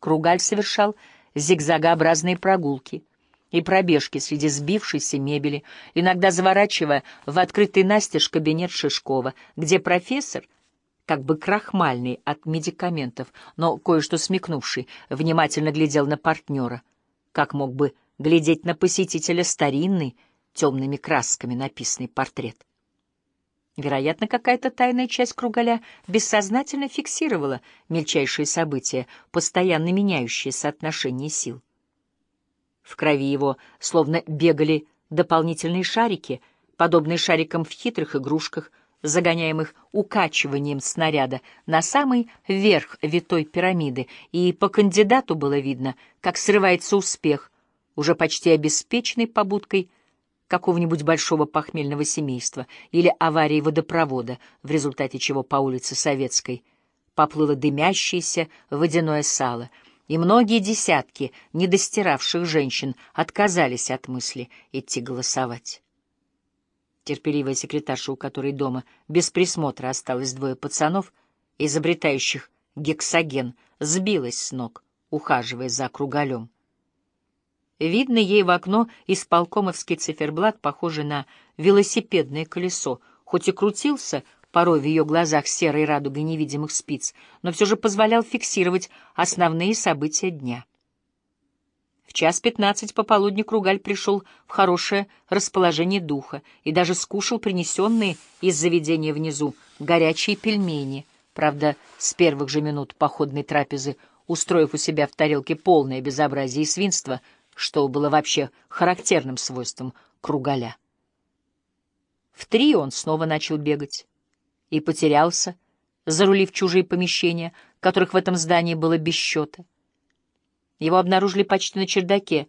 Кругаль совершал зигзагообразные прогулки и пробежки среди сбившейся мебели, иногда заворачивая в открытый настежь кабинет Шишкова, где профессор, как бы крахмальный от медикаментов, но кое-что смекнувший, внимательно глядел на партнера, как мог бы глядеть на посетителя старинный, темными красками написанный портрет. Вероятно, какая-то тайная часть Кругаля бессознательно фиксировала мельчайшие события, постоянно меняющие соотношение сил. В крови его словно бегали дополнительные шарики, подобные шарикам в хитрых игрушках, загоняемых укачиванием снаряда на самый верх витой пирамиды, и по кандидату было видно, как срывается успех, уже почти обеспеченный побудкой какого-нибудь большого похмельного семейства или аварии водопровода, в результате чего по улице Советской поплыло дымящееся водяное сало, и многие десятки недостиравших женщин отказались от мысли идти голосовать. Терпеливая секретарша, у которой дома без присмотра осталось двое пацанов, изобретающих гексоген, сбилась с ног, ухаживая за кругалем. Видно ей в окно исполкомовский циферблат, похожий на велосипедное колесо, хоть и крутился порой в ее глазах серой радугой невидимых спиц, но все же позволял фиксировать основные события дня. В час пятнадцать пополудни Кругаль пришел в хорошее расположение духа и даже скушал принесенные из заведения внизу горячие пельмени, правда, с первых же минут походной трапезы, устроив у себя в тарелке полное безобразие и свинство — что было вообще характерным свойством Кругаля. В три он снова начал бегать и потерялся, зарулив чужие помещения, которых в этом здании было без счета. Его обнаружили почти на чердаке,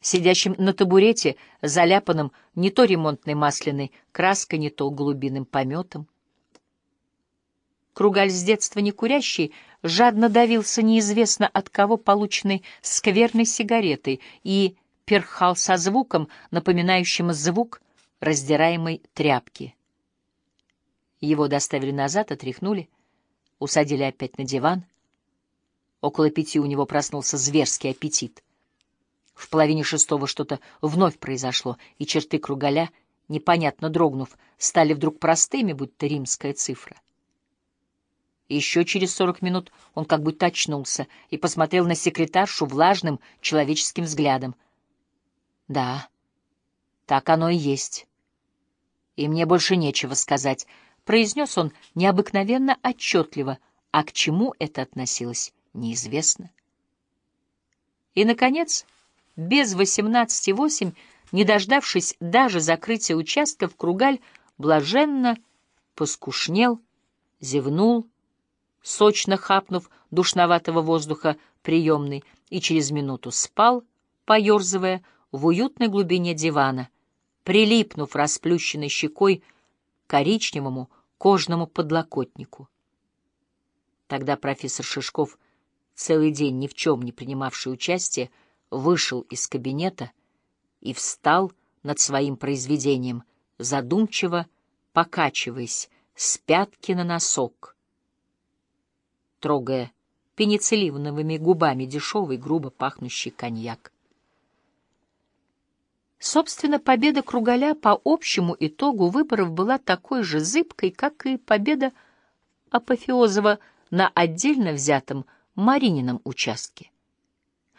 сидящим на табурете, заляпанным не то ремонтной масляной краской, не то голубиным пометом. Кругаль с детства не курящий, жадно давился неизвестно от кого полученной скверной сигаретой и перхал со звуком, напоминающим звук раздираемой тряпки. Его доставили назад, отряхнули, усадили опять на диван. Около пяти у него проснулся зверский аппетит. В половине шестого что-то вновь произошло, и черты кругаля, непонятно дрогнув, стали вдруг простыми, будто римская цифра. Еще через сорок минут он как будто очнулся и посмотрел на секретаршу влажным человеческим взглядом. «Да, так оно и есть. И мне больше нечего сказать», — произнес он необыкновенно отчетливо, а к чему это относилось, неизвестно. И, наконец, без восемнадцати восемь, не дождавшись даже закрытия участков, Кругаль блаженно поскушнел, зевнул, сочно хапнув душноватого воздуха приемной, и через минуту спал, поерзывая в уютной глубине дивана, прилипнув расплющенной щекой коричневому кожному подлокотнику. Тогда профессор Шишков, целый день ни в чем не принимавший участие, вышел из кабинета и встал над своим произведением, задумчиво покачиваясь с пятки на носок — трогая пенициллиновыми губами дешевый, грубо пахнущий коньяк. Собственно, победа Кругаля по общему итогу выборов была такой же зыбкой, как и победа Апофеозова на отдельно взятом Маринином участке.